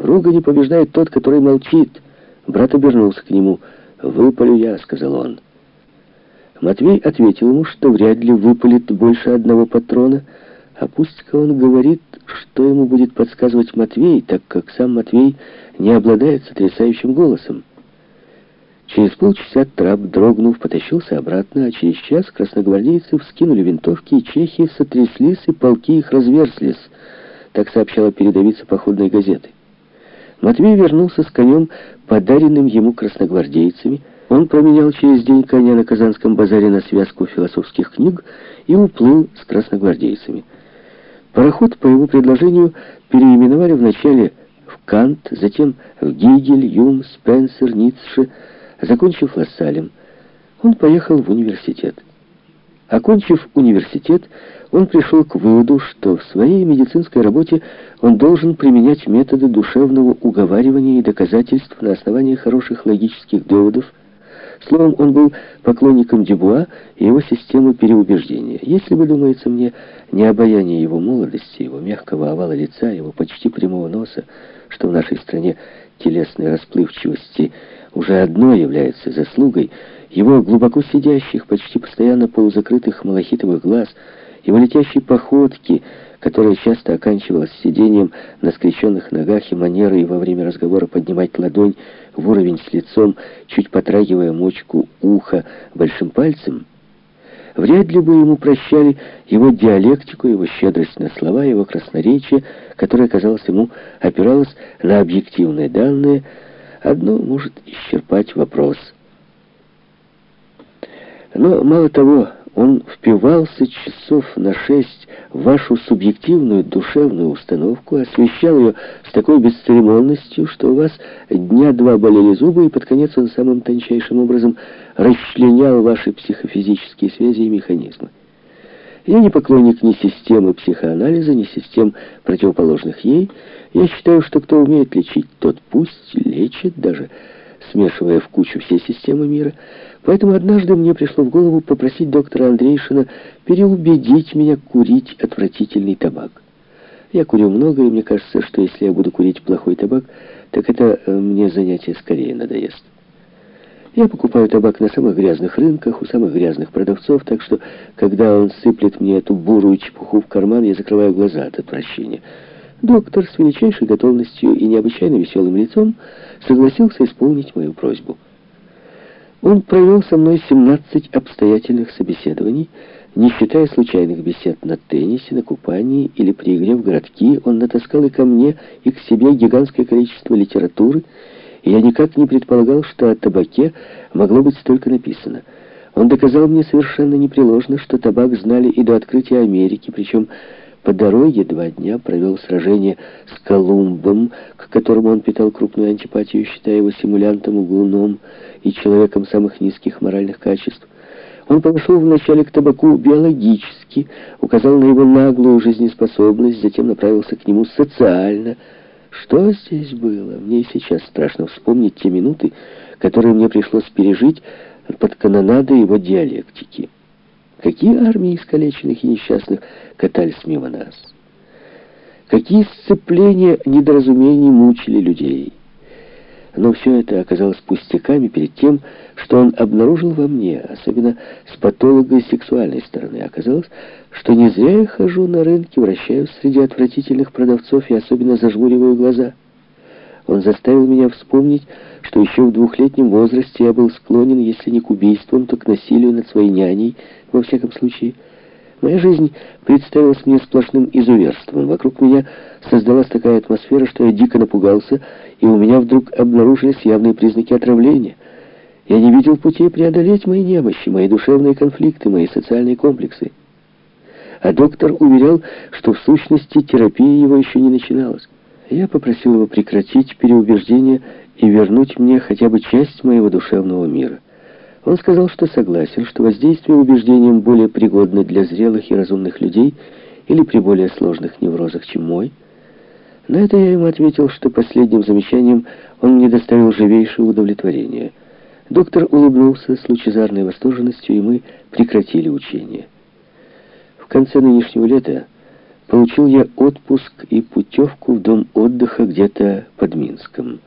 Ругани побеждает тот, который молчит. Брат обернулся к нему. «Выпалю я», — сказал он. Матвей ответил ему, что вряд ли выпалит больше одного патрона, а пусть-ка он говорит, что ему будет подсказывать Матвей, так как сам Матвей не обладает сотрясающим голосом. Через полчаса трап, дрогнув, потащился обратно, а через час красногвардейцы вскинули винтовки, и чехи сотряслись, и полки их разверзлись, так сообщала передовица походной газеты. Матвей вернулся с конем, подаренным ему красногвардейцами. Он променял через день коня на Казанском базаре на связку философских книг и уплыл с красногвардейцами. Пароход, по его предложению, переименовали вначале в Кант, затем в Гигель, Юм, Спенсер, Ницше, Закончив Лассалем, он поехал в университет. Окончив университет, он пришел к выводу, что в своей медицинской работе он должен применять методы душевного уговаривания и доказательств на основании хороших логических доводов. Словом, он был поклонником Дюбуа и его системы переубеждения. Если бы, думается мне, не обаяние его молодости, его мягкого овала лица, его почти прямого носа, что в нашей стране телесной расплывчивости уже одно является заслугой, его глубоко сидящих, почти постоянно полузакрытых малахитовых глаз, его летящей походки, которая часто оканчивалась сидением на скрещенных ногах и манерой во время разговора поднимать ладонь в уровень с лицом, чуть потрагивая мочку уха большим пальцем, Вряд ли бы ему прощали его диалектику, его щедрость на слова, его красноречие, которое, казалось ему, опиралось на объективные данные, одно может исчерпать вопрос. Но мало того, он впивался часов на шесть в вашу субъективную душевную установку, освещал ее с такой бесцеремонностью, что у вас дня два болели зубы, и под конец он самым тончайшим образом расчленял ваши психофизические связи и механизмы. Я не поклонник ни системы психоанализа, ни систем противоположных ей. Я считаю, что кто умеет лечить, тот пусть лечит, даже смешивая в кучу все системы мира. Поэтому однажды мне пришло в голову попросить доктора Андрейшина переубедить меня курить отвратительный табак. Я курю много, и мне кажется, что если я буду курить плохой табак, так это э, мне занятие скорее надоест. Я покупаю табак на самых грязных рынках, у самых грязных продавцов, так что, когда он сыплет мне эту бурую чепуху в карман, я закрываю глаза от отвращения. Доктор с величайшей готовностью и необычайно веселым лицом согласился исполнить мою просьбу. Он провел со мной 17 обстоятельных собеседований, не считая случайных бесед на теннисе, на купании или при игре в городки, он натаскал и ко мне, и к себе гигантское количество литературы, и я никак не предполагал, что о табаке могло быть столько написано. Он доказал мне совершенно непреложно, что табак знали и до открытия Америки, причем по дороге два дня провел сражение с Колумбом, к которому он питал крупную антипатию, считая его симулянтом, углуном и человеком самых низких моральных качеств. Он подошел вначале к табаку биологически, указал на его наглую жизнеспособность, затем направился к нему социально. Что здесь было? Мне сейчас страшно вспомнить те минуты, которые мне пришлось пережить под канонадой его диалектики. Какие армии искалеченных и несчастных катались мимо нас? Какие сцепления недоразумений мучили людей? Но все это оказалось пустяками перед тем, что он обнаружил во мне, особенно с патологой-сексуальной стороны. Оказалось, что не зря я хожу на рынке, вращаюсь среди отвратительных продавцов и особенно зажмуриваю глаза. Он заставил меня вспомнить, что еще в двухлетнем возрасте я был склонен, если не к убийствам, то к насилию над своей няней, во всяком случае. Моя жизнь представилась мне сплошным изуверством. Вокруг меня создалась такая атмосфера, что я дико напугался, и у меня вдруг обнаружились явные признаки отравления. Я не видел пути преодолеть мои немощи, мои душевные конфликты, мои социальные комплексы. А доктор уверял, что в сущности терапия его еще не начиналась. Я попросил его прекратить переубеждение и вернуть мне хотя бы часть моего душевного мира. Он сказал, что согласен, что воздействие убеждением более пригодно для зрелых и разумных людей или при более сложных неврозах, чем мой. На это я ему ответил, что последним замечанием он мне доставил живейшее удовлетворение. Доктор улыбнулся с лучезарной восторженностью, и мы прекратили учение. В конце нынешнего лета получил я отпуск и путевку в дом отдыха где-то под Минском.